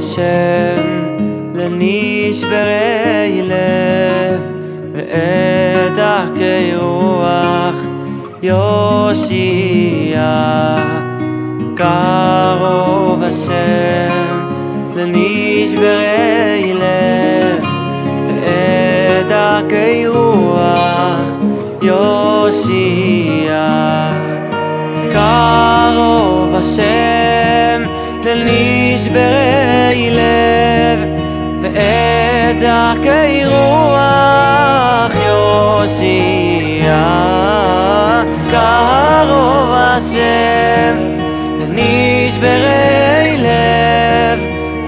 השם לנשברי לב ואת דרכי רוח יושיע. קרוב השם לנשברי לב ואת דרכי רוח יושיע. קרוב השם לנשברי לב ואת דרכי רוח יושיע. קרוב השם לנשברי לב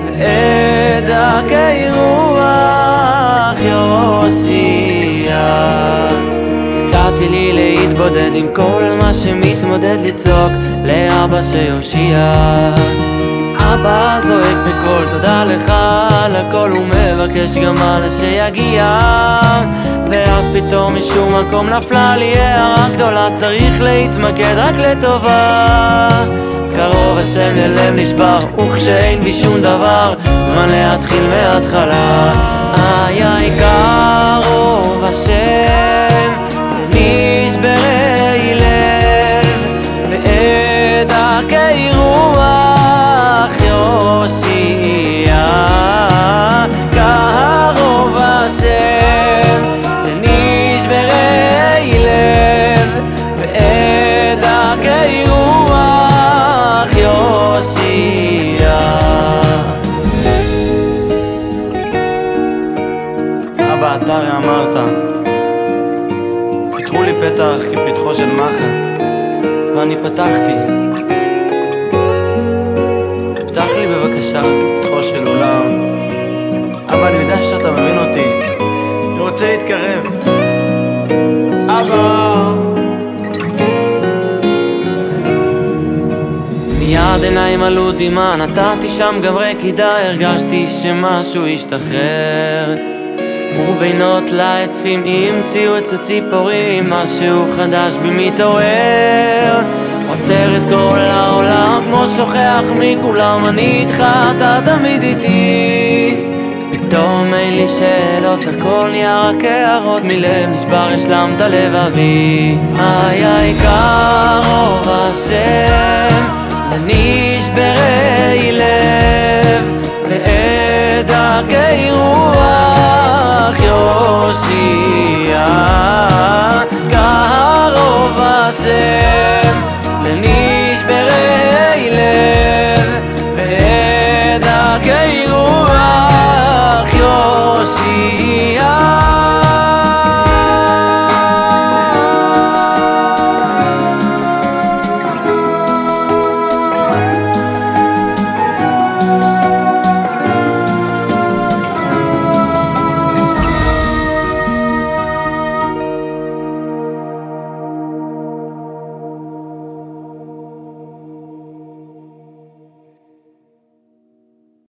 ואת דרכי רוח יושיע. יצאתי לי להתבודד עם כל מה שמתמודד לצעוק לאבא שיושיע אבא זועק בקול תודה לך על הכל הוא מבקש גם על שיגיע. ואז פתאום משום מקום נפלה לי הערה גדולה צריך להתמקד רק לטובה. קרוב השם ללב נשבר וכשאין בי שום דבר זמן להתחיל מההתחלה. איי איי אבא, אתה אמרת, פיתחו לי פתח כפתחו של מחט, ואני פתחתי. פתח לי בבקשה כפתחו של אולם. אבא, אני יודע שאתה מבין אותי. אני רוצה להתקרב. אבא! מיד עיניים עלו דמעה, נתתי שם גברי קידה, הרגשתי שמשהו השתחרר. ובינות לעצים המציאו את הציפורים, משהו חדש בי מתעורר. עוצר את כל העולם כמו שוכח מכולם, אני איתך, אתה תמיד איתי. פתאום אין לי שאלות, הכל נהיה רק הערות מלב נשבר, השלמת לבבי. איי איי קרוב